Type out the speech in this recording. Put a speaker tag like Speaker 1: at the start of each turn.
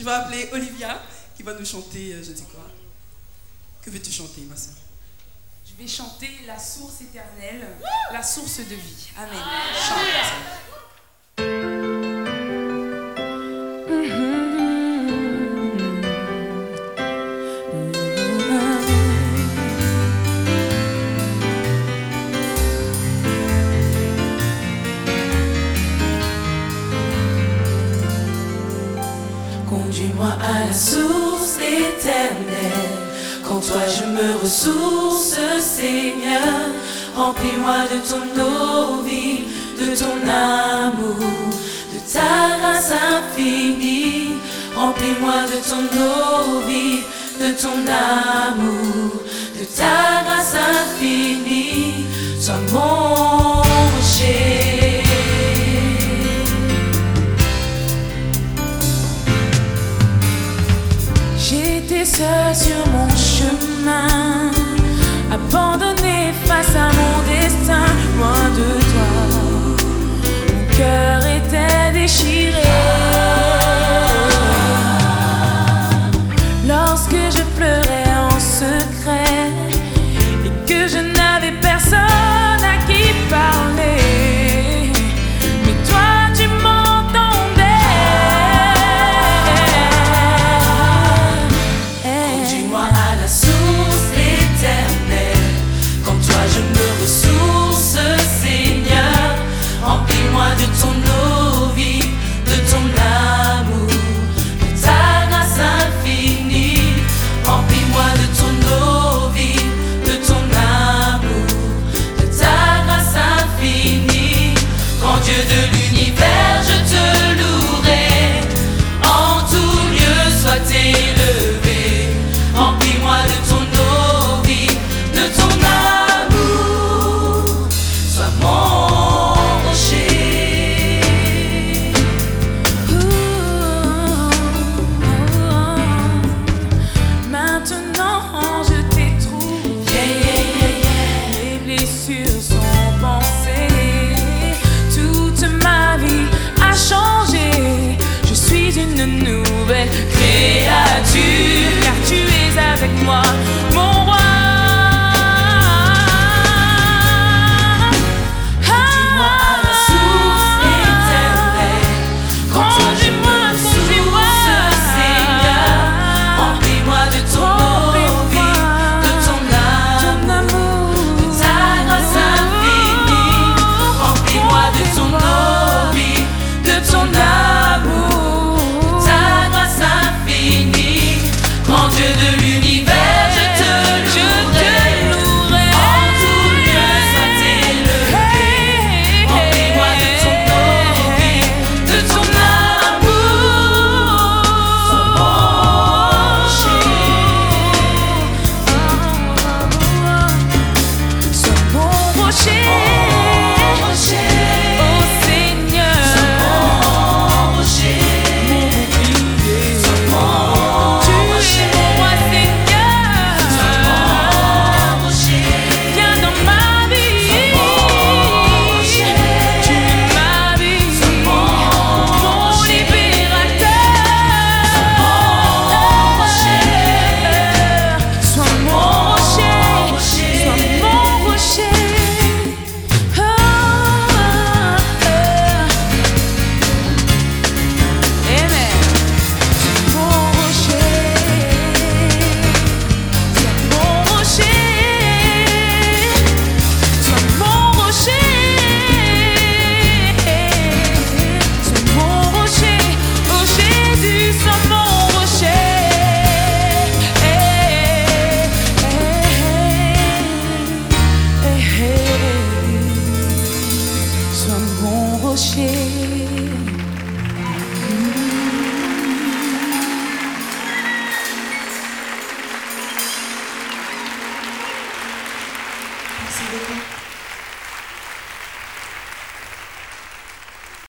Speaker 1: Je vais appeler Olivia qui va nous chanter, euh, je dis quoi Que veux-tu chanter, ma soeur
Speaker 2: Je vais chanter la source éternelle, la source de vie. Amen. Chante.
Speaker 3: Conduis-moi à la source éternelle. Quand toi je me ressource, Seigneur, remplis-moi de ton eau vive, de ton amour, de ta grâce infinie. Remplis-moi de ton eau vive, de ton amour, de ta grâce infinie. Sois mon
Speaker 4: J'étais seul sur mon chemin, abandonné face à mon destin, loin de toi. Mon cœur était déchiré. Créature. Car tu es avec moi você.